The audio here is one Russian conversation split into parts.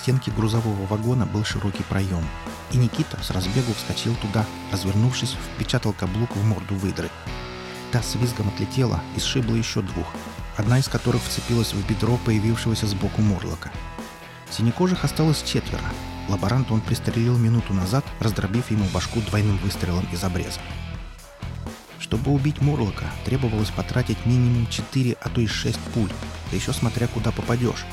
стенке грузового вагона был широкий проем, и Никита с разбегу вскочил туда, развернувшись, впечатал каблук в морду выдры. Та с визгом отлетела и сшибла еще двух, одна из которых вцепилась в бедро появившегося сбоку Морлока. Синекожих осталось четверо. Лаборанта он пристрелил минуту назад, раздробив ему башку двойным выстрелом из обреза. Чтобы убить Морлока, требовалось потратить минимум 4, а то и 6 пуль, да еще смотря куда попадешь.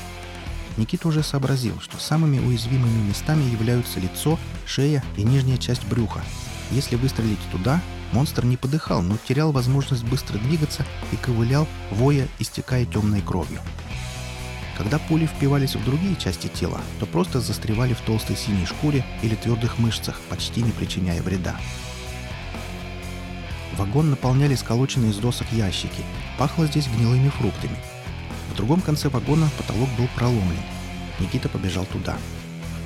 Никита уже сообразил, что самыми уязвимыми местами являются лицо, шея и нижняя часть брюха. Если выстрелить туда, монстр не подыхал, но терял возможность быстро двигаться и ковылял, воя, истекая темной кровью. Когда пули впивались в другие части тела, то просто застревали в толстой синей шкуре или твердых мышцах, почти не причиняя вреда. Вагон наполняли сколоченные из досок ящики. Пахло здесь гнилыми фруктами – в другом конце вагона потолок был проломлен. Никита побежал туда.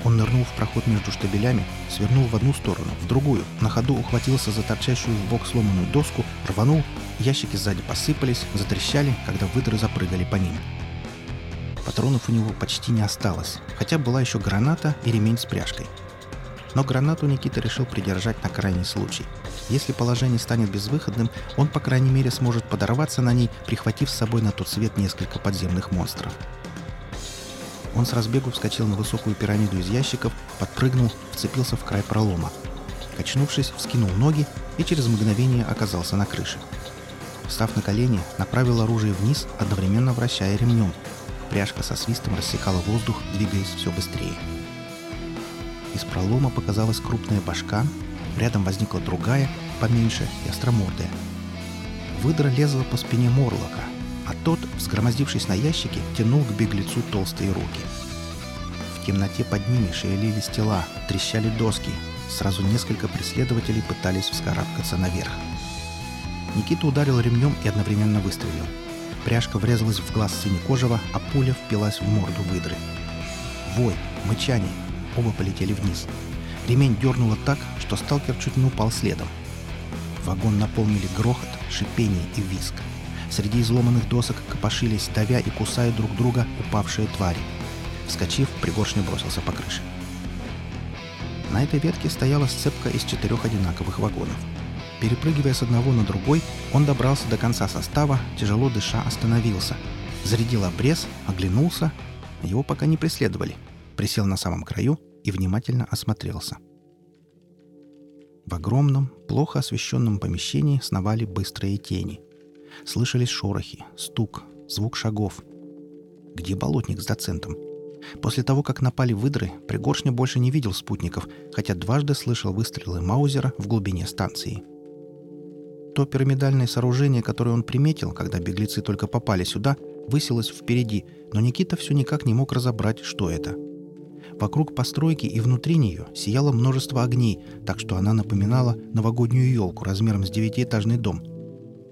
Он нырнул в проход между штабелями, свернул в одну сторону, в другую, на ходу ухватился за торчащую в бок сломанную доску, рванул, ящики сзади посыпались, затрещали, когда выдры запрыгали по ним. Патронов у него почти не осталось, хотя была еще граната и ремень с пряжкой – но гранату Никита решил придержать на крайний случай. Если положение станет безвыходным, он, по крайней мере, сможет подорваться на ней, прихватив с собой на тот свет несколько подземных монстров. Он с разбегу вскочил на высокую пирамиду из ящиков, подпрыгнул, вцепился в край пролома. Качнувшись, вскинул ноги и через мгновение оказался на крыше. Встав на колени, направил оружие вниз, одновременно вращая ремнем. Пряжка со свистом рассекала воздух, двигаясь все быстрее. Из пролома показалась крупная башка, рядом возникла другая, поменьше и остромордая. Выдра лезла по спине Морлока, а тот, взгромоздившись на ящике, тянул к беглецу толстые руки. В темноте под ними шевелились тела, трещали доски. Сразу несколько преследователей пытались вскарабкаться наверх. Никита ударил ремнем и одновременно выстрелил. Пряжка врезалась в глаз синекожего, а пуля впилась в морду выдры. Вой, мычание, Оба полетели вниз. Ремень дернуло так, что сталкер чуть не упал следом. Вагон наполнили грохот, шипение и виск. Среди изломанных досок копошились, давя и кусая друг друга упавшие твари. Вскочив, пригоршня бросился по крыше. На этой ветке стояла сцепка из четырех одинаковых вагонов. Перепрыгивая с одного на другой, он добрался до конца состава, тяжело дыша остановился. Зарядил обрез, оглянулся. Его пока не преследовали – присел на самом краю и внимательно осмотрелся. В огромном, плохо освещенном помещении сновали быстрые тени. Слышались шорохи, стук, звук шагов. Где болотник с доцентом? После того, как напали выдры, Пригоршня больше не видел спутников, хотя дважды слышал выстрелы Маузера в глубине станции. То пирамидальное сооружение, которое он приметил, когда беглецы только попали сюда, высилось впереди, но Никита все никак не мог разобрать, что это – Вокруг постройки и внутри нее сияло множество огней, так что она напоминала новогоднюю елку размером с девятиэтажный дом.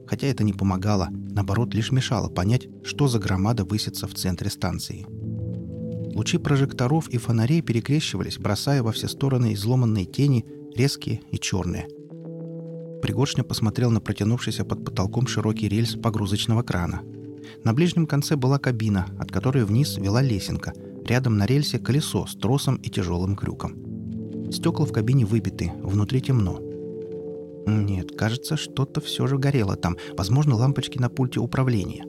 Хотя это не помогало, наоборот, лишь мешало понять, что за громада высится в центре станции. Лучи прожекторов и фонарей перекрещивались, бросая во все стороны изломанные тени, резкие и черные. Пригоршня посмотрел на протянувшийся под потолком широкий рельс погрузочного крана. На ближнем конце была кабина, от которой вниз вела лесенка – Рядом на рельсе колесо с тросом и тяжелым крюком. Стекла в кабине выбиты, внутри темно. Нет, кажется, что-то все же горело там, возможно, лампочки на пульте управления.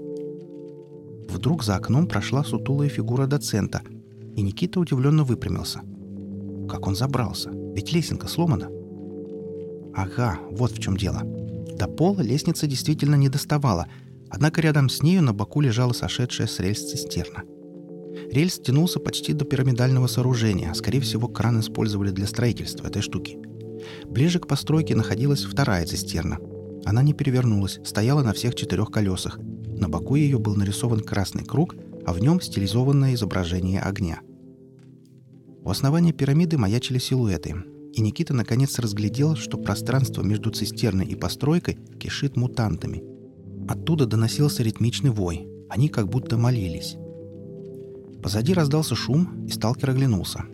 Вдруг за окном прошла сутулая фигура доцента, и Никита удивленно выпрямился. Как он забрался? Ведь лесенка сломана. Ага, вот в чем дело. До пола лестница действительно не доставала, однако рядом с нею на боку лежала сошедшая с рельс цистерна. Рельс тянулся почти до пирамидального сооружения. Скорее всего, кран использовали для строительства этой штуки. Ближе к постройке находилась вторая цистерна. Она не перевернулась, стояла на всех четырех колесах. На боку ее был нарисован красный круг, а в нем стилизованное изображение огня. У основания пирамиды маячили силуэты, и Никита наконец разглядел, что пространство между цистерной и постройкой кишит мутантами. Оттуда доносился ритмичный вой. Они как будто молились. Позади раздался шум, и сталкер оглянулся.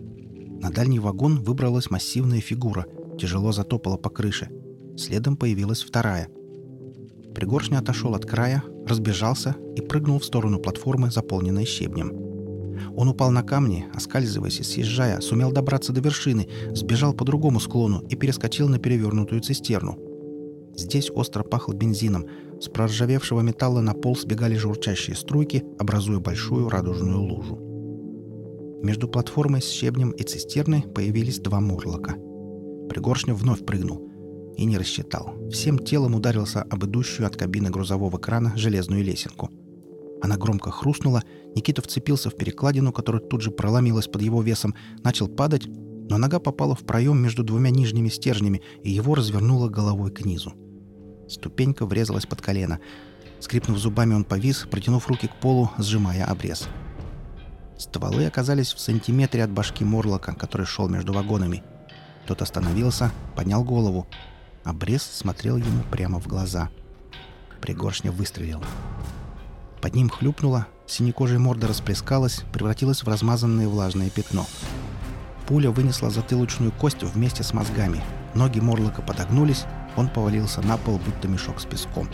На дальний вагон выбралась массивная фигура, тяжело затопала по крыше. Следом появилась вторая. Пригоршня отошел от края, разбежался и прыгнул в сторону платформы, заполненной щебнем. Он упал на камни, оскальзываясь и съезжая, сумел добраться до вершины, сбежал по другому склону и перескочил на перевернутую цистерну. Здесь остро пахло бензином. С проржавевшего металла на пол сбегали журчащие струйки, образуя большую радужную лужу. Между платформой с щебнем и цистерной появились два морлока. Пригоршнев вновь прыгнул и не рассчитал. Всем телом ударился об идущую от кабины грузового крана железную лесенку. Она громко хрустнула, Никита вцепился в перекладину, которая тут же проломилась под его весом, начал падать, но нога попала в проем между двумя нижними стержнями, и его развернуло головой к низу. Ступенька врезалась под колено. Скрипнув зубами, он повис, протянув руки к полу, сжимая обрез. Стволы оказались в сантиметре от башки Морлока, который шел между вагонами. Тот остановился, поднял голову. Обрез смотрел ему прямо в глаза. Пригоршня выстрелила. Под ним хлюпнуло, синекожая морда расплескалась, превратилась в размазанное влажное пятно. Пуля вынесла затылочную кость вместе с мозгами. Ноги Морлока подогнулись, он повалился на пол, будто мешок с песком.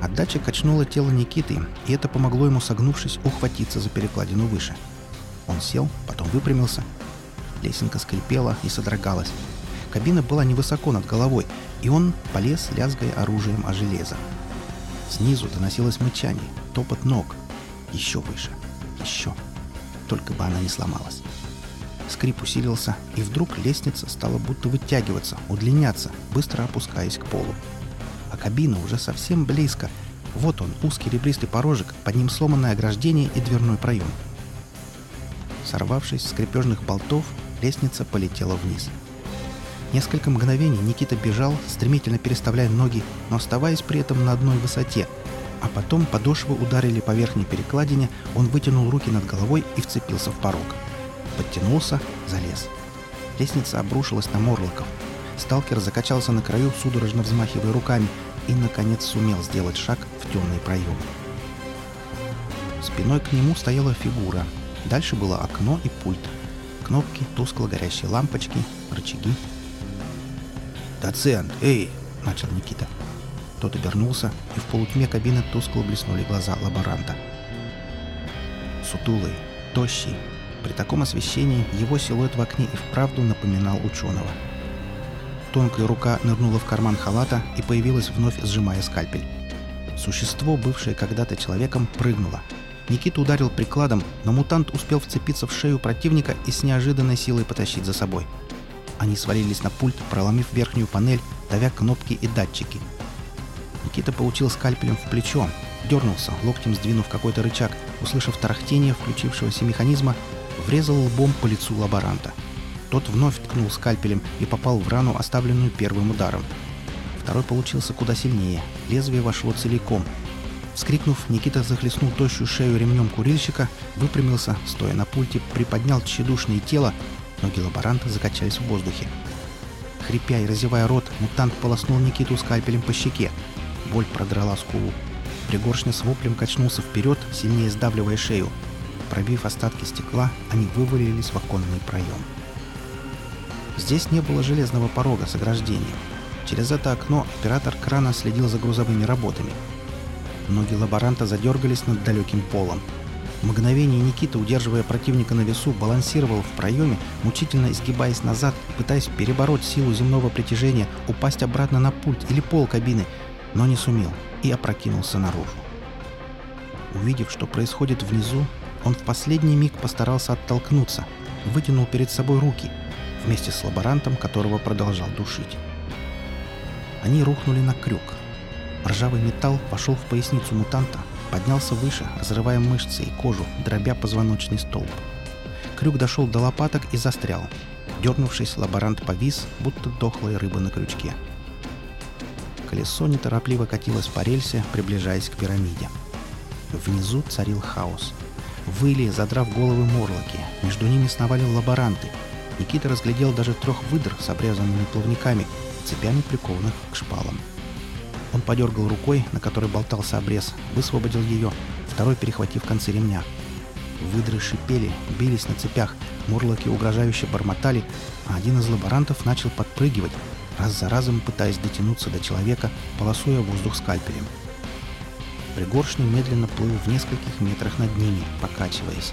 Отдача качнула тело Никиты, и это помогло ему, согнувшись, ухватиться за перекладину выше. Он сел, потом выпрямился. Лесенка скрипела и содрогалась. Кабина была невысоко над головой, и он полез, лязгая оружием о железо. Снизу доносилось мычание, топот ног. Еще выше. Еще. Только бы она не сломалась. Скрип усилился, и вдруг лестница стала будто вытягиваться, удлиняться, быстро опускаясь к полу. А кабина уже совсем близко. Вот он, узкий ребристый порожек, под ним сломанное ограждение и дверной проем. Сорвавшись с крепежных болтов, лестница полетела вниз. Несколько мгновений Никита бежал, стремительно переставляя ноги, но оставаясь при этом на одной высоте. А потом подошвы ударили по верхней перекладине, он вытянул руки над головой и вцепился в порог. Подтянулся, залез. Лестница обрушилась на Морлоков. Сталкер закачался на краю, судорожно взмахивая руками, и, наконец, сумел сделать шаг в темный проем. Спиной к нему стояла фигура. Дальше было окно и пульт. Кнопки, тускло горящие лампочки, рычаги — «Доцент, эй!» — начал Никита. Тот обернулся, и в полутьме кабины тускло блеснули глаза лаборанта. Сутулый, тощий. При таком освещении его силуэт в окне и вправду напоминал ученого. Тонкая рука нырнула в карман халата и появилась вновь, сжимая скальпель. Существо, бывшее когда-то человеком, прыгнуло. Никита ударил прикладом, но мутант успел вцепиться в шею противника и с неожиданной силой потащить за собой – они свалились на пульт, проломив верхнюю панель, давя кнопки и датчики. Никита получил скальпелем в плечо, дернулся, локтем сдвинув какой-то рычаг, услышав тарахтение включившегося механизма, врезал лбом по лицу лаборанта. Тот вновь ткнул скальпелем и попал в рану, оставленную первым ударом. Второй получился куда сильнее. Лезвие вошло целиком. Вскрикнув, Никита захлестнул тощую шею ремнем курильщика, выпрямился, стоя на пульте, приподнял тщедушное тело Ноги лаборанта закачались в воздухе. Хрипя и разевая рот, мутант полоснул Никиту скальпелем по щеке. Боль продрала скулу. Пригоршня с воплем качнулся вперед, сильнее сдавливая шею. Пробив остатки стекла, они вывалились в оконный проем. Здесь не было железного порога с ограждением. Через это окно оператор крана следил за грузовыми работами. Ноги лаборанта задергались над далеким полом. Мгновение Никита, удерживая противника на весу, балансировал в проеме, мучительно изгибаясь назад, пытаясь перебороть силу земного притяжения, упасть обратно на пульт или пол кабины, но не сумел и опрокинулся наружу. Увидев, что происходит внизу, он в последний миг постарался оттолкнуться, вытянул перед собой руки, вместе с лаборантом, которого продолжал душить. Они рухнули на крюк. Ржавый металл вошел в поясницу мутанта, Поднялся выше, разрывая мышцы и кожу, дробя позвоночный столб. Крюк дошел до лопаток и застрял. Дернувшись, лаборант повис, будто дохлая рыба на крючке. Колесо неторопливо катилось по рельсе, приближаясь к пирамиде. Внизу царил хаос. Выли, задрав головы морлоки. Между ними сновали лаборанты. Никита разглядел даже трех выдр с обрезанными плавниками, цепями прикованных к шпалам. Он подергал рукой, на которой болтался обрез, высвободил ее, второй перехватив концы ремня. Выдры шипели, бились на цепях, мурлоки угрожающе бормотали, а один из лаборантов начал подпрыгивать, раз за разом пытаясь дотянуться до человека, полосуя воздух скальпелем. Пригоршня медленно плыл в нескольких метрах над ними, покачиваясь.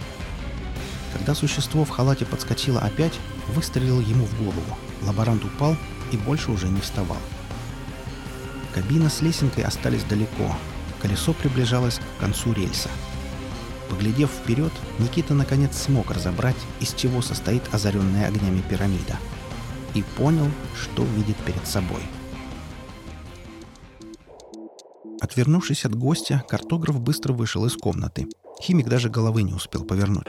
Когда существо в халате подскочило опять, выстрелил ему в голову. Лаборант упал и больше уже не вставал. Кабина с лесенкой остались далеко. Колесо приближалось к концу рельса. Поглядев вперед, Никита наконец смог разобрать, из чего состоит озаренная огнями пирамида. И понял, что видит перед собой. Отвернувшись от гостя, картограф быстро вышел из комнаты. Химик даже головы не успел повернуть.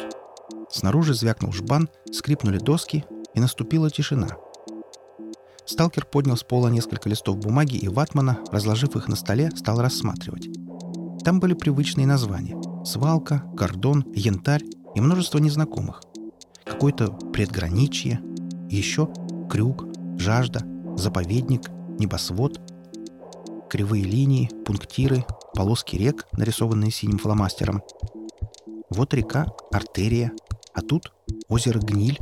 Снаружи звякнул жбан, скрипнули доски, и наступила тишина. Сталкер поднял с пола несколько листов бумаги и ватмана, разложив их на столе, стал рассматривать. Там были привычные названия – свалка, кордон, янтарь и множество незнакомых. Какое-то предграничье, еще крюк, жажда, заповедник, небосвод, кривые линии, пунктиры, полоски рек, нарисованные синим фломастером. Вот река, артерия, а тут озеро Гниль.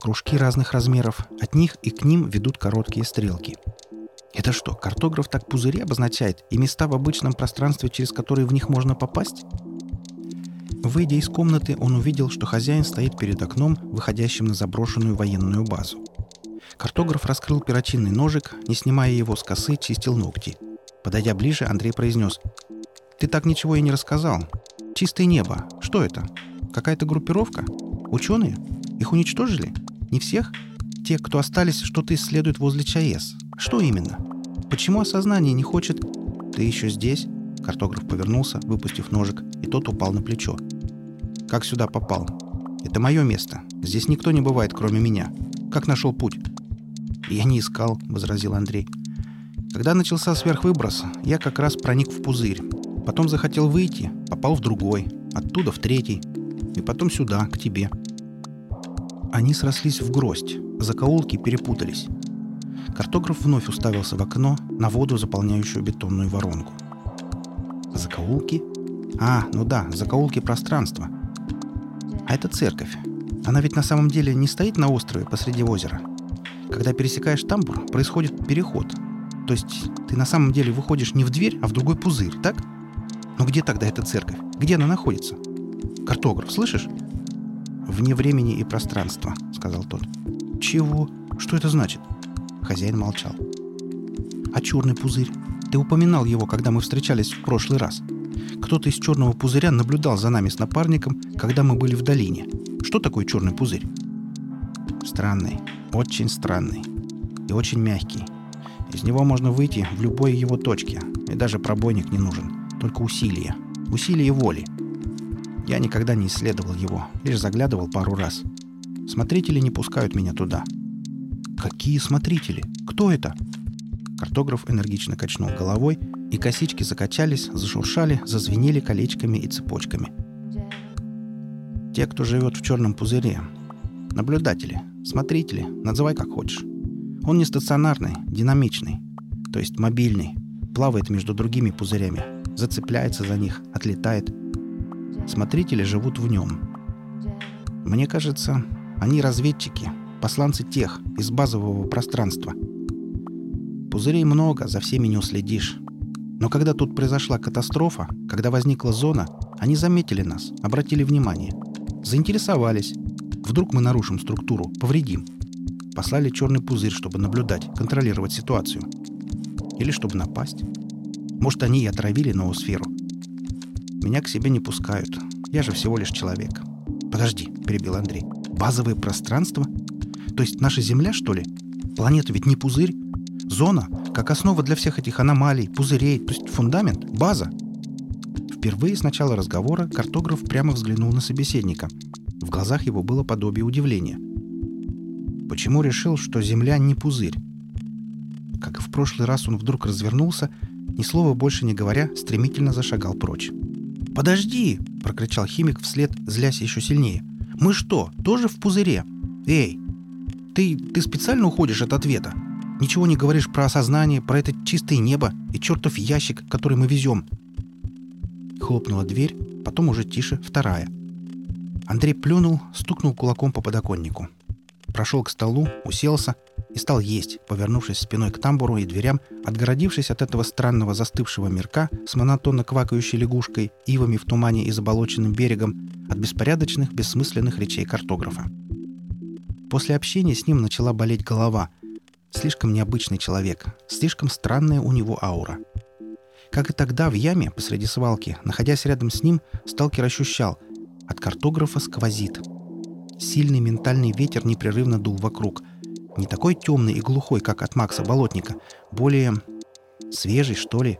Кружки разных размеров, от них и к ним ведут короткие стрелки – это что, картограф так пузыри обозначает и места в обычном пространстве, через которые в них можно попасть? Выйдя из комнаты, он увидел, что хозяин стоит перед окном, выходящим на заброшенную военную базу. Картограф раскрыл перочинный ножик, не снимая его с косы, чистил ногти. Подойдя ближе, Андрей произнес. «Ты так ничего и не рассказал. Чистое небо. Что это? Какая-то группировка? Ученые? Их уничтожили? Не всех? Те, кто остались, что-то исследуют возле ЧАЭС. Что именно? Почему осознание не хочет... Ты еще здесь? Картограф повернулся, выпустив ножик, и тот упал на плечо. Как сюда попал? Это мое место. Здесь никто не бывает, кроме меня. Как нашел путь? Я не искал, возразил Андрей. Когда начался сверхвыброс, я как раз проник в пузырь. Потом захотел выйти, попал в другой, оттуда в третий, и потом сюда, к тебе. Они срослись в гроздь, закоулки перепутались. Картограф вновь уставился в окно на воду, заполняющую бетонную воронку. Закоулки? А, ну да, закоулки пространства. А это церковь. Она ведь на самом деле не стоит на острове посреди озера. Когда пересекаешь тамбур, происходит переход. То есть ты на самом деле выходишь не в дверь, а в другой пузырь, так? Но где тогда эта церковь? Где она находится? Картограф, слышишь? Вне времени и пространства, сказал тот. Чего? Что это значит? Хозяин молчал. «А черный пузырь? Ты упоминал его, когда мы встречались в прошлый раз. Кто-то из черного пузыря наблюдал за нами с напарником, когда мы были в долине. Что такое черный пузырь?» «Странный. Очень странный. И очень мягкий. Из него можно выйти в любой его точке, и даже пробойник не нужен. Только усилие. Усилие воли. Я никогда не исследовал его, лишь заглядывал пару раз. Смотрители не пускают меня туда. Какие смотрители? Кто это? Картограф энергично качнул головой, и косички закачались, зашуршали, зазвенели колечками и цепочками. Те, кто живет в черном пузыре. Наблюдатели, смотрители, называй как хочешь. Он не стационарный, динамичный, то есть мобильный, плавает между другими пузырями, зацепляется за них, отлетает. Смотрители живут в нем. Мне кажется, они разведчики, посланцы тех из базового пространства. Пузырей много, за всеми не уследишь. Но когда тут произошла катастрофа, когда возникла зона, они заметили нас, обратили внимание. Заинтересовались. Вдруг мы нарушим структуру, повредим. Послали черный пузырь, чтобы наблюдать, контролировать ситуацию. Или чтобы напасть. Может, они и отравили ноосферу. Меня к себе не пускают. Я же всего лишь человек. Подожди, перебил Андрей. Базовое пространство? То есть наша Земля, что ли? Планета ведь не пузырь. Зона, как основа для всех этих аномалий, пузырей, то есть фундамент, база. Впервые с начала разговора картограф прямо взглянул на собеседника. В глазах его было подобие удивления. Почему решил, что Земля не пузырь? Как и в прошлый раз он вдруг развернулся, ни слова больше не говоря, стремительно зашагал прочь. «Подожди!» – прокричал химик вслед, злясь еще сильнее. «Мы что, тоже в пузыре? Эй, ты, ты специально уходишь от ответа? Ничего не говоришь про осознание, про это чистое небо и чертов ящик, который мы везем?» Хлопнула дверь, потом уже тише вторая. Андрей плюнул, стукнул кулаком по подоконнику. Прошел к столу, уселся и стал есть, повернувшись спиной к тамбуру и дверям, отгородившись от этого странного застывшего мирка с монотонно квакающей лягушкой, ивами в тумане и заболоченным берегом, от беспорядочных, бессмысленных речей картографа. После общения с ним начала болеть голова. Слишком необычный человек, слишком странная у него аура. Как и тогда в яме посреди свалки, находясь рядом с ним, сталкер ощущал – от картографа сквозит. Сильный ментальный ветер непрерывно дул вокруг. Не такой темный и глухой, как от Макса Болотника, более свежий, что ли,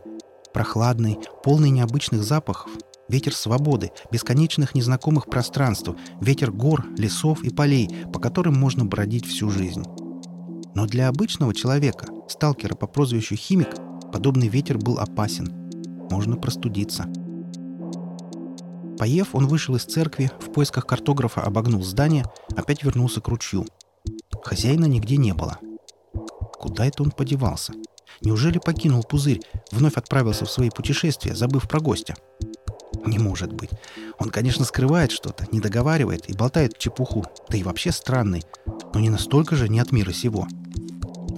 прохладный, полный необычных запахов, ветер свободы, бесконечных незнакомых пространств, ветер гор, лесов и полей, по которым можно бродить всю жизнь. Но для обычного человека, сталкера по прозвищу Химик, подобный ветер был опасен. Можно простудиться. Поев, он вышел из церкви, в поисках картографа обогнул здание, опять вернулся к ручью. Хозяина нигде не было. Куда это он подевался? Неужели покинул пузырь, вновь отправился в свои путешествия, забыв про гостя? Не может быть. Он, конечно, скрывает что-то, не договаривает и болтает чепуху, да и вообще странный, но не настолько же не от мира сего.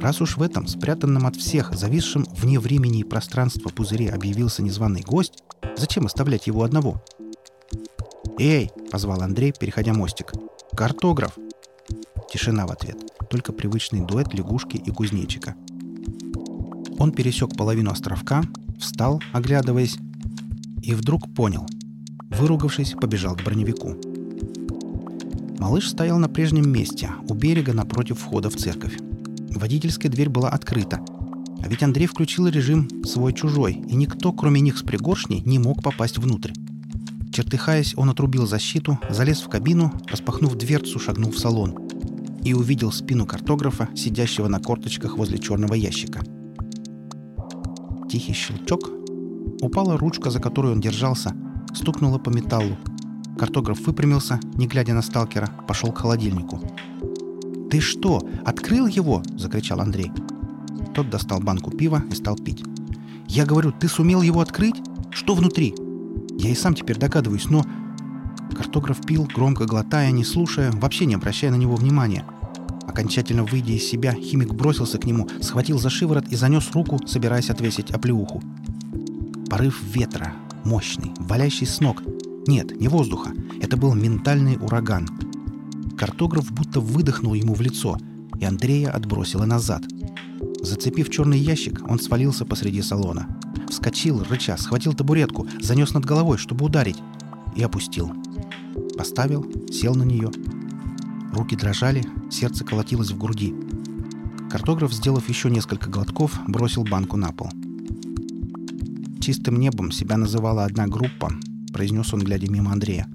Раз уж в этом, спрятанном от всех, зависшем вне времени и пространства пузыре объявился незваный гость, зачем оставлять его одного? «Эй!» — позвал Андрей, переходя мостик. «Картограф!» Тишина в ответ. Только привычный дуэт лягушки и кузнечика. Он пересек половину островка, встал, оглядываясь, и вдруг понял. Выругавшись, побежал к броневику. Малыш стоял на прежнем месте, у берега напротив входа в церковь. Водительская дверь была открыта. А ведь Андрей включил режим «свой-чужой», и никто, кроме них с пригоршней, не мог попасть внутрь. Чертыхаясь, он отрубил защиту, залез в кабину, распахнув дверцу, шагнул в салон и увидел спину картографа, сидящего на корточках возле черного ящика. Тихий щелчок. Упала ручка, за которую он держался, стукнула по металлу. Картограф выпрямился, не глядя на сталкера, пошел к холодильнику. «Ты что, открыл его?» – закричал Андрей. Тот достал банку пива и стал пить. «Я говорю, ты сумел его открыть? Что внутри?» Я и сам теперь догадываюсь, но... Картограф пил, громко глотая, не слушая, вообще не обращая на него внимания. Окончательно выйдя из себя, химик бросился к нему, схватил за шиворот и занес руку, собираясь отвесить оплеуху. Порыв ветра, мощный, валящий с ног. Нет, не воздуха. Это был ментальный ураган. Картограф будто выдохнул ему в лицо, и Андрея отбросило назад. Зацепив черный ящик, он свалился посреди салона. Вскочил, рыча, схватил табуретку, занес над головой, чтобы ударить, и опустил. Поставил, сел на нее. Руки дрожали, сердце колотилось в груди. Картограф, сделав еще несколько глотков, бросил банку на пол. «Чистым небом себя называла одна группа», — произнес он, глядя мимо Андрея.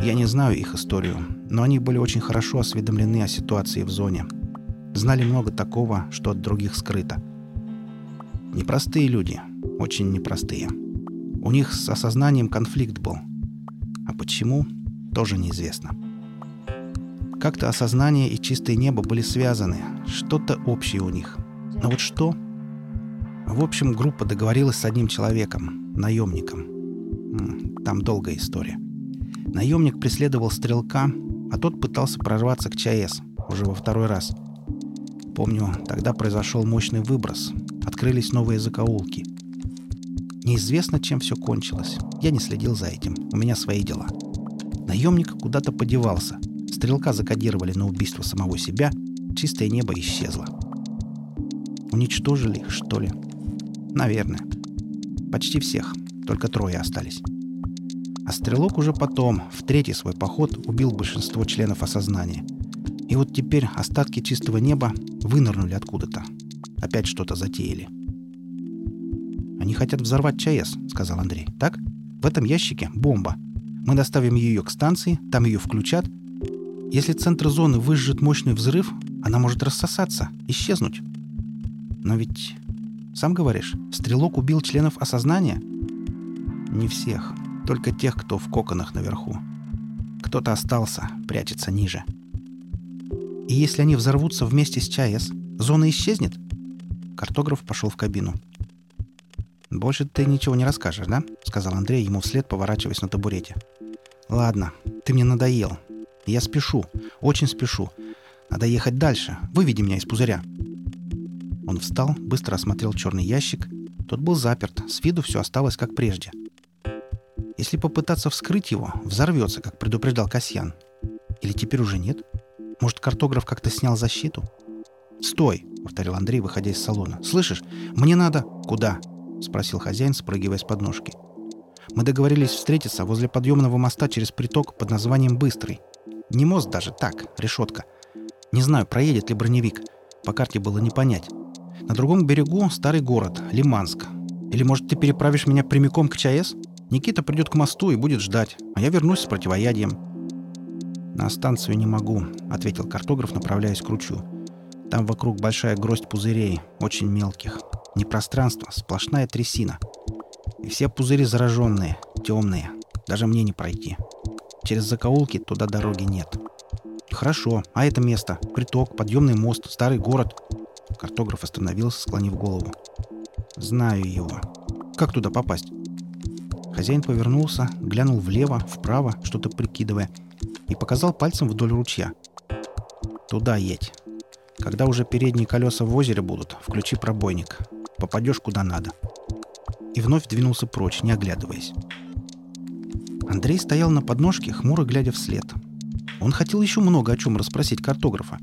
«Я не знаю их историю, но они были очень хорошо осведомлены о ситуации в зоне. Знали много такого, что от других скрыто. Непростые люди, очень непростые. У них с осознанием конфликт был. А почему, тоже неизвестно. Как-то осознание и чистое небо были связаны, что-то общее у них. Но вот что? В общем, группа договорилась с одним человеком, наемником. Там долгая история. Наемник преследовал стрелка, а тот пытался прорваться к ЧАЭС уже во второй раз. Помню, тогда произошел мощный выброс, открылись новые закоулки. Неизвестно, чем все кончилось. Я не следил за этим. У меня свои дела. Наемник куда-то подевался. Стрелка закодировали на убийство самого себя. Чистое небо исчезло. Уничтожили их, что ли? Наверное. Почти всех. Только трое остались. А стрелок уже потом, в третий свой поход, убил большинство членов осознания. И вот теперь остатки чистого неба вынырнули откуда-то. Опять что-то затеяли. «Они хотят взорвать ЧАЭС», — сказал Андрей. «Так? В этом ящике бомба. Мы доставим ее к станции, там ее включат. Если центр зоны выжжет мощный взрыв, она может рассосаться, исчезнуть. Но ведь, сам говоришь, стрелок убил членов осознания? Не всех, только тех, кто в коконах наверху. Кто-то остался, прячется ниже. И если они взорвутся вместе с ЧАЭС, зона исчезнет? Картограф пошел в кабину. «Больше ты ничего не расскажешь, да?» — сказал Андрей ему вслед, поворачиваясь на табурете. «Ладно, ты мне надоел. Я спешу, очень спешу. Надо ехать дальше. Выведи меня из пузыря». Он встал, быстро осмотрел черный ящик. Тот был заперт, с виду все осталось как прежде. Если попытаться вскрыть его, взорвется, как предупреждал Касьян. Или теперь уже нет? Может, картограф как-то снял защиту? «Стой!» — повторил Андрей, выходя из салона. «Слышишь? Мне надо...» «Куда?» — спросил хозяин, спрыгивая с подножки. «Мы договорились встретиться возле подъемного моста через приток под названием Быстрый. Не мост даже, так, решетка. Не знаю, проедет ли броневик. По карте было не понять. На другом берегу старый город, Лиманск. Или, может, ты переправишь меня прямиком к ЧАЭС? Никита придет к мосту и будет ждать, а я вернусь с противоядием». «На станцию не могу», — ответил картограф, направляясь к ручью. «Там вокруг большая гроздь пузырей, очень мелких. Не пространство, сплошная трясина. И все пузыри зараженные, темные. Даже мне не пройти. Через закоулки туда дороги нет. Хорошо, а это место? Приток, подъемный мост, старый город. Картограф остановился, склонив голову. Знаю его. Как туда попасть? Хозяин повернулся, глянул влево, вправо, что-то прикидывая, и показал пальцем вдоль ручья. «Туда едь. Когда уже передние колеса в озере будут, включи пробойник. Попадешь куда надо». И вновь двинулся прочь, не оглядываясь. Андрей стоял на подножке, хмуро глядя вслед. Он хотел еще много о чем расспросить картографа.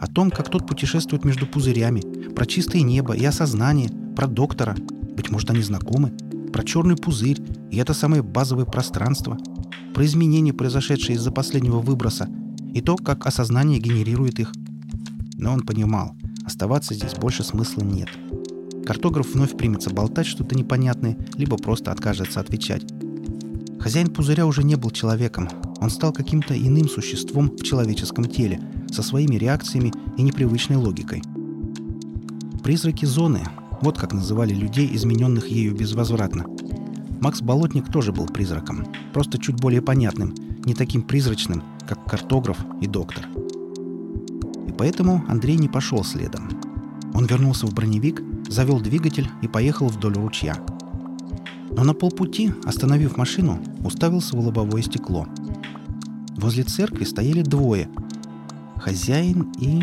О том, как тот путешествует между пузырями, про чистое небо и осознание, про доктора. Быть может, они знакомы. Про черный пузырь и это самое базовое пространство. Про изменения, произошедшие из-за последнего выброса. И то, как осознание генерирует их. Но он понимал, оставаться здесь больше смысла нет. Картограф вновь примется болтать что-то непонятное, либо просто откажется отвечать. Хозяин пузыря уже не был человеком. Он стал каким-то иным существом в человеческом теле, со своими реакциями и непривычной логикой. Призраки зоны – вот как называли людей, измененных ею безвозвратно. Макс Болотник тоже был призраком, просто чуть более понятным, не таким призрачным, как картограф и доктор. Поэтому Андрей не пошел следом. Он вернулся в броневик, завел двигатель и поехал вдоль ручья – но на полпути, остановив машину, уставился в лобовое стекло. Возле церкви стояли двое. Хозяин и...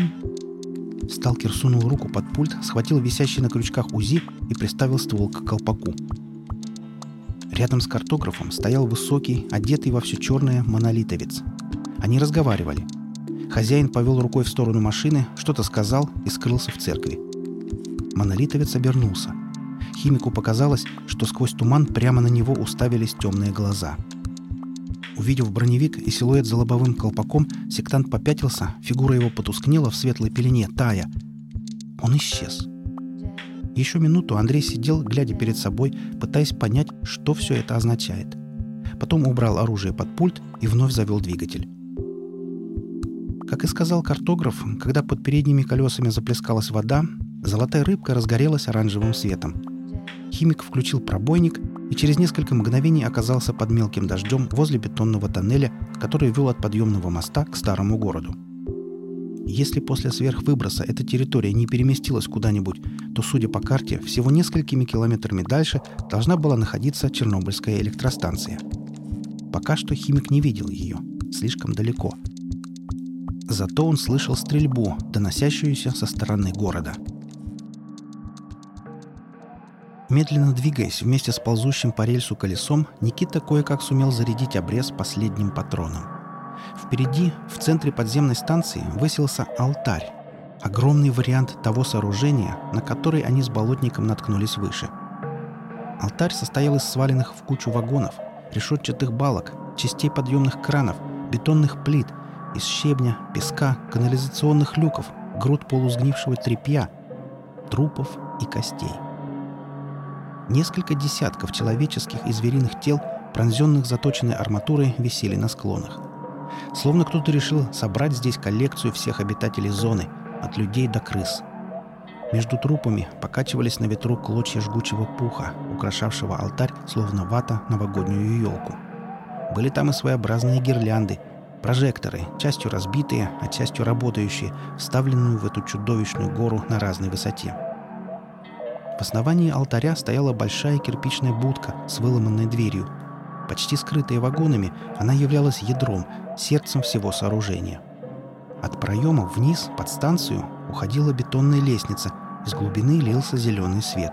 Сталкер сунул руку под пульт, схватил висящий на крючках УЗИ и приставил ствол к колпаку. Рядом с картографом стоял высокий, одетый во все черное монолитовец. Они разговаривали. Хозяин повел рукой в сторону машины, что-то сказал и скрылся в церкви. Монолитовец обернулся – Химику показалось, что сквозь туман прямо на него уставились темные глаза. Увидев броневик и силуэт за лобовым колпаком, сектант попятился, фигура его потускнела в светлой пелене, тая. Он исчез. Еще минуту Андрей сидел, глядя перед собой, пытаясь понять, что все это означает. Потом убрал оружие под пульт и вновь завел двигатель. Как и сказал картограф, когда под передними колесами заплескалась вода, золотая рыбка разгорелась оранжевым светом – Химик включил пробойник и через несколько мгновений оказался под мелким дождем возле бетонного тоннеля, который вел от подъемного моста к старому городу. Если после сверхвыброса эта территория не переместилась куда-нибудь, то, судя по карте, всего несколькими километрами дальше должна была находиться Чернобыльская электростанция. Пока что химик не видел ее, слишком далеко. Зато он слышал стрельбу, доносящуюся со стороны города – Медленно двигаясь вместе с ползущим по рельсу колесом, Никита кое-как сумел зарядить обрез последним патроном. Впереди, в центре подземной станции, высился алтарь. Огромный вариант того сооружения, на который они с болотником наткнулись выше. Алтарь состоял из сваленных в кучу вагонов, решетчатых балок, частей подъемных кранов, бетонных плит, из щебня, песка, канализационных люков, груд полусгнившего тряпья, трупов и костей. Несколько десятков человеческих и звериных тел, пронзенных заточенной арматурой, висели на склонах. Словно кто-то решил собрать здесь коллекцию всех обитателей зоны, от людей до крыс. Между трупами покачивались на ветру клочья жгучего пуха, украшавшего алтарь, словно вата, новогоднюю елку. Были там и своеобразные гирлянды, прожекторы, частью разбитые, а частью работающие, вставленные в эту чудовищную гору на разной высоте. В основании алтаря стояла большая кирпичная будка с выломанной дверью. Почти скрытая вагонами, она являлась ядром, сердцем всего сооружения. От проема вниз, под станцию, уходила бетонная лестница, из глубины лился зеленый свет.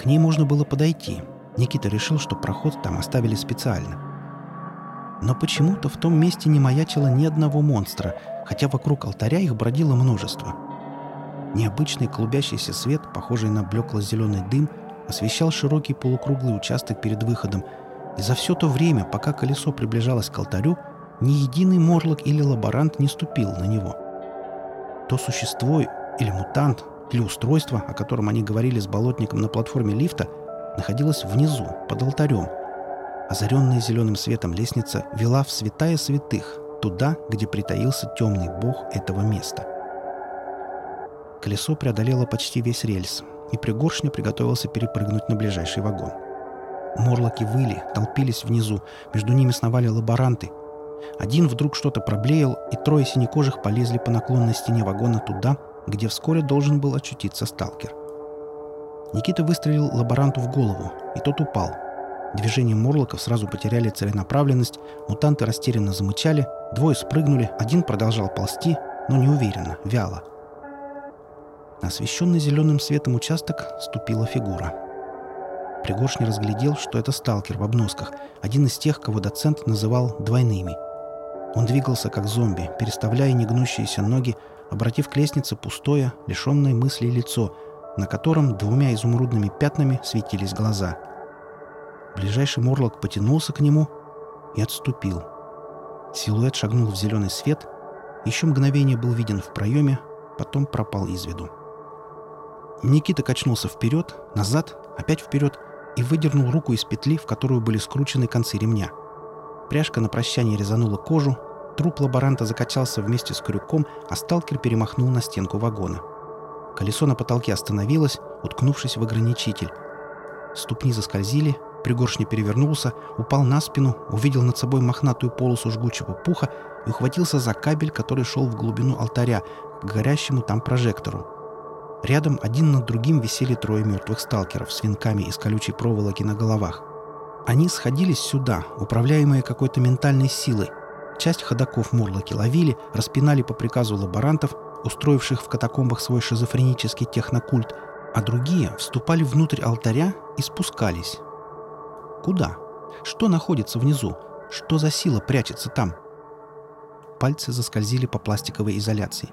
К ней можно было подойти, Никита решил, что проход там оставили специально. Но почему-то в том месте не маячило ни одного монстра, хотя вокруг алтаря их бродило множество. Необычный клубящийся свет, похожий на блекло-зеленый дым, освещал широкий полукруглый участок перед выходом, и за все то время, пока колесо приближалось к алтарю, ни единый морлок или лаборант не ступил на него. То существо или мутант, или устройство, о котором они говорили с болотником на платформе лифта, находилось внизу, под алтарем. Озаренная зеленым светом лестница вела в святая святых, туда, где притаился темный бог этого места. Колесо преодолело почти весь рельс, и Пригоршня приготовился перепрыгнуть на ближайший вагон. Морлоки выли, толпились внизу, между ними сновали лаборанты. Один вдруг что-то проблеял, и трое синекожих полезли по наклонной стене вагона туда, где вскоре должен был очутиться сталкер. Никита выстрелил лаборанту в голову, и тот упал. Движения морлоков сразу потеряли целенаправленность, мутанты растерянно замычали, двое спрыгнули, один продолжал ползти, но неуверенно, вяло. На освещенный зеленым светом участок ступила фигура. Пригоршни разглядел, что это сталкер в обносках, один из тех, кого доцент называл «двойными». Он двигался как зомби, переставляя негнущиеся ноги, обратив к лестнице пустое, лишенное мысли лицо, на котором двумя изумрудными пятнами светились глаза. Ближайший морлок потянулся к нему и отступил. Силуэт шагнул в зеленый свет, еще мгновение был виден в проеме, потом пропал из виду. Никита качнулся вперед, назад, опять вперед и выдернул руку из петли, в которую были скручены концы ремня. Пряжка на прощание резанула кожу, труп лаборанта закачался вместе с крюком, а сталкер перемахнул на стенку вагона. Колесо на потолке остановилось, уткнувшись в ограничитель. Ступни заскользили, пригоршня перевернулся, упал на спину, увидел над собой мохнатую полосу жгучего пуха и ухватился за кабель, который шел в глубину алтаря, к горящему там прожектору. Рядом один над другим висели трое мертвых сталкеров с венками из колючей проволоки на головах. Они сходились сюда, управляемые какой-то ментальной силой. Часть ходаков Мурлоки ловили, распинали по приказу лаборантов, устроивших в катакомбах свой шизофренический технокульт, а другие вступали внутрь алтаря и спускались. Куда? Что находится внизу? Что за сила прячется там? Пальцы заскользили по пластиковой изоляции.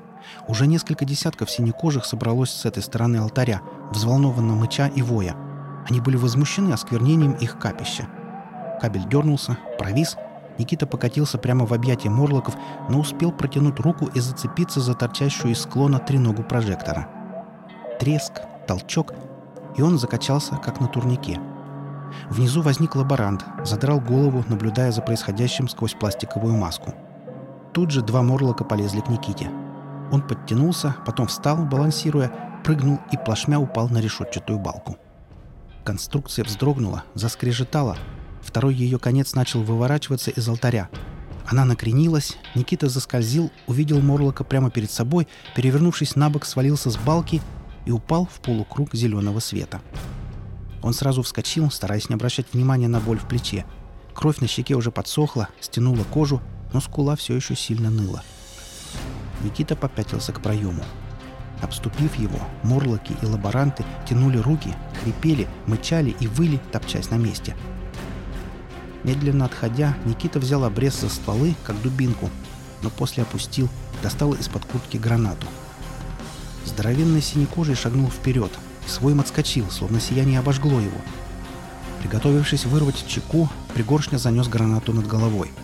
Уже несколько десятков синекожих собралось с этой стороны алтаря, взволнованно мыча и воя. Они были возмущены осквернением их капища. Кабель дернулся, провис. Никита покатился прямо в объятия Морлоков, но успел протянуть руку и зацепиться за торчащую из склона треногу прожектора. Треск, толчок, и он закачался, как на турнике. Внизу возник лаборант, задрал голову, наблюдая за происходящим сквозь пластиковую маску. Тут же два морлока полезли к Никите – он подтянулся, потом встал, балансируя, прыгнул и плашмя упал на решетчатую балку. Конструкция вздрогнула, заскрежетала. Второй ее конец начал выворачиваться из алтаря. Она накренилась, Никита заскользил, увидел Морлока прямо перед собой, перевернувшись на бок, свалился с балки и упал в полукруг зеленого света. Он сразу вскочил, стараясь не обращать внимания на боль в плече. Кровь на щеке уже подсохла, стянула кожу, но скула все еще сильно ныла. — Никита попятился к проему. Обступив его, морлоки и лаборанты тянули руки, хрипели, мычали и выли, топчась на месте. Медленно отходя, Никита взял обрез за стволы, как дубинку, но после опустил, достал из-под куртки гранату. Здоровенный синекожий шагнул вперед, и свой отскочил, словно сияние обожгло его. Приготовившись вырвать чеку, пригоршня занес гранату над головой —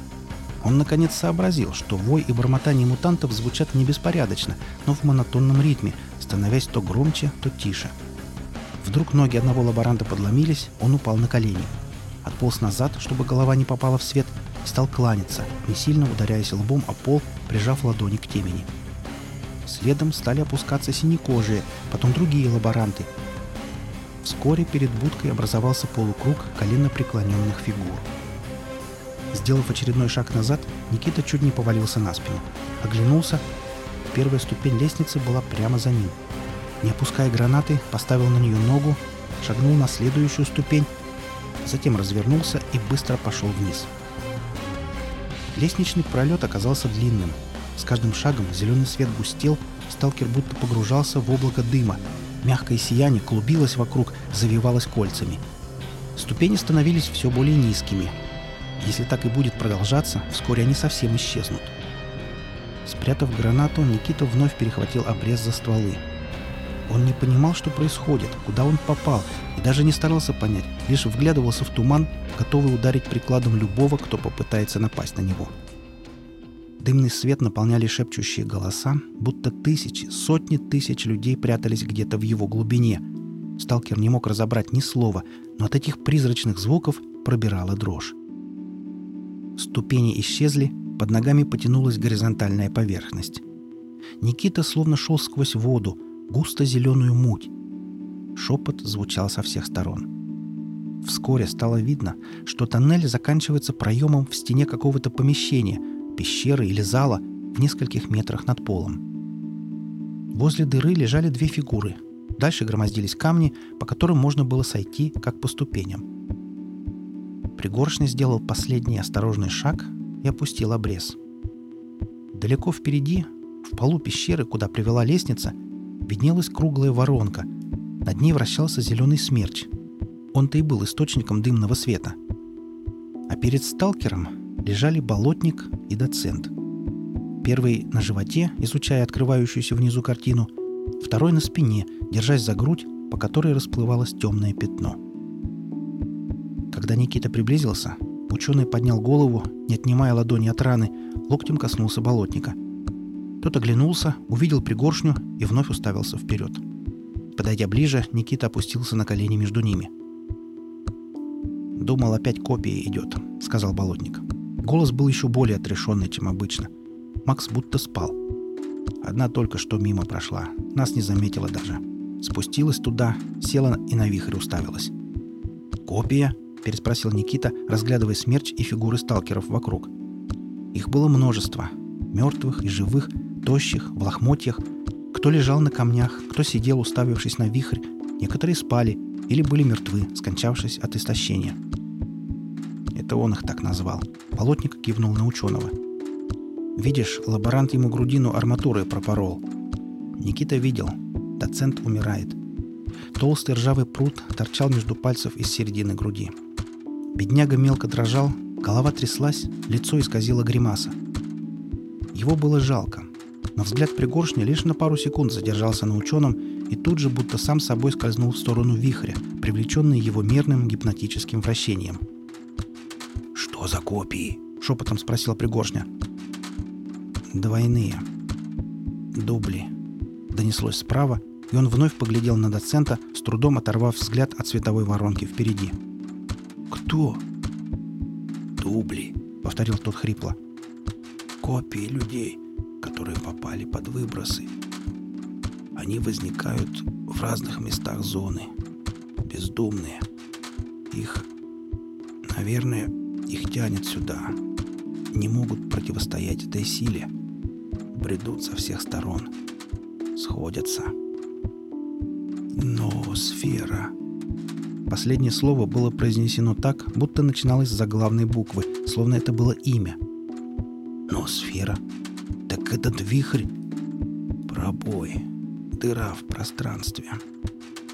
он наконец сообразил, что вой и бормотание мутантов звучат не беспорядочно, но в монотонном ритме, становясь то громче, то тише. Вдруг ноги одного лаборанта подломились, он упал на колени. Отполз назад, чтобы голова не попала в свет, и стал кланяться, не сильно ударяясь лбом о пол, прижав ладони к темени. Следом стали опускаться синекожие, потом другие лаборанты. Вскоре перед будкой образовался полукруг колено преклоненных фигур. Сделав очередной шаг назад, Никита чуть не повалился на спину. Оглянулся. Первая ступень лестницы была прямо за ним. Не опуская гранаты, поставил на нее ногу, шагнул на следующую ступень, затем развернулся и быстро пошел вниз. Лестничный пролет оказался длинным. С каждым шагом зеленый свет густел, сталкер будто погружался в облако дыма. Мягкое сияние клубилось вокруг, завивалось кольцами. Ступени становились все более низкими. Если так и будет продолжаться, вскоре они совсем исчезнут. Спрятав гранату, Никита вновь перехватил обрез за стволы. Он не понимал, что происходит, куда он попал, и даже не старался понять, лишь вглядывался в туман, готовый ударить прикладом любого, кто попытается напасть на него. Дымный свет наполняли шепчущие голоса, будто тысячи, сотни тысяч людей прятались где-то в его глубине. Сталкер не мог разобрать ни слова, но от этих призрачных звуков пробирала дрожь. Ступени исчезли, под ногами потянулась горизонтальная поверхность. Никита словно шел сквозь воду, густо-зеленую муть. Шепот звучал со всех сторон. Вскоре стало видно, что тоннель заканчивается проемом в стене какого-то помещения, пещеры или зала в нескольких метрах над полом. Возле дыры лежали две фигуры. Дальше громоздились камни, по которым можно было сойти, как по ступеням. Пригоршня сделал последний осторожный шаг и опустил обрез. Далеко впереди, в полу пещеры, куда привела лестница, виднелась круглая воронка. Над ней вращался зеленый смерч. Он-то и был источником дымного света. А перед сталкером лежали болотник и доцент. Первый на животе, изучая открывающуюся внизу картину, второй на спине, держась за грудь, по которой расплывалось темное пятно. Когда Никита приблизился, Ученый поднял голову, не отнимая ладони от раны, локтем коснулся болотника. Тот оглянулся, увидел пригоршню и вновь уставился вперед. Подойдя ближе, Никита опустился на колени между ними. «Думал, опять копия идет», — сказал болотник. Голос был еще более отрешенный, чем обычно. Макс будто спал. Одна только что мимо прошла. Нас не заметила даже. Спустилась туда, села и на вихрь уставилась. «Копия?» — переспросил Никита, разглядывая смерч и фигуры сталкеров вокруг. Их было множество. Мертвых и живых, тощих, в лохмотьях. Кто лежал на камнях, кто сидел, уставившись на вихрь. Некоторые спали или были мертвы, скончавшись от истощения. Это он их так назвал. Полотник кивнул на ученого. «Видишь, лаборант ему грудину арматурой пропорол». Никита видел. Доцент умирает. Толстый ржавый пруд торчал между пальцев из середины груди. Бедняга мелко дрожал, голова тряслась, лицо исказило гримаса. Его было жалко, но взгляд пригоршни лишь на пару секунд задержался на ученом и тут же будто сам собой скользнул в сторону вихря, привлеченный его мерным гипнотическим вращением. «Что за копии?» — шепотом спросил Пригоршня. «Двойные. Дубли», — донеслось справа, и он вновь поглядел на доцента, с трудом оторвав взгляд от световой воронки впереди. «Кто?» «Дубли», — повторил тот хрипло. «Копии людей, которые попали под выбросы. Они возникают в разных местах зоны. Бездумные. Их, наверное, их тянет сюда. Не могут противостоять этой силе. Бредут со всех сторон. Сходятся. Но сфера Последнее слово было произнесено так, будто начиналось с заглавной буквы, словно это было имя. Но сфера? Так этот вихрь... Пробой. Дыра в пространстве.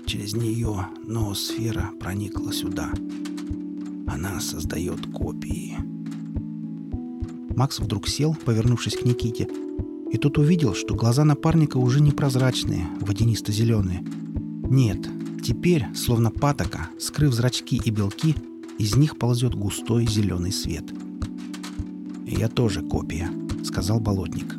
Через нее ноосфера проникла сюда. Она создает копии. Макс вдруг сел, повернувшись к Никите, и тут увидел, что глаза напарника уже не прозрачные, водянисто-зеленые. Нет, Теперь, словно патока, скрыв зрачки и белки, из них ползет густой зеленый свет. «Я тоже копия», — сказал болотник.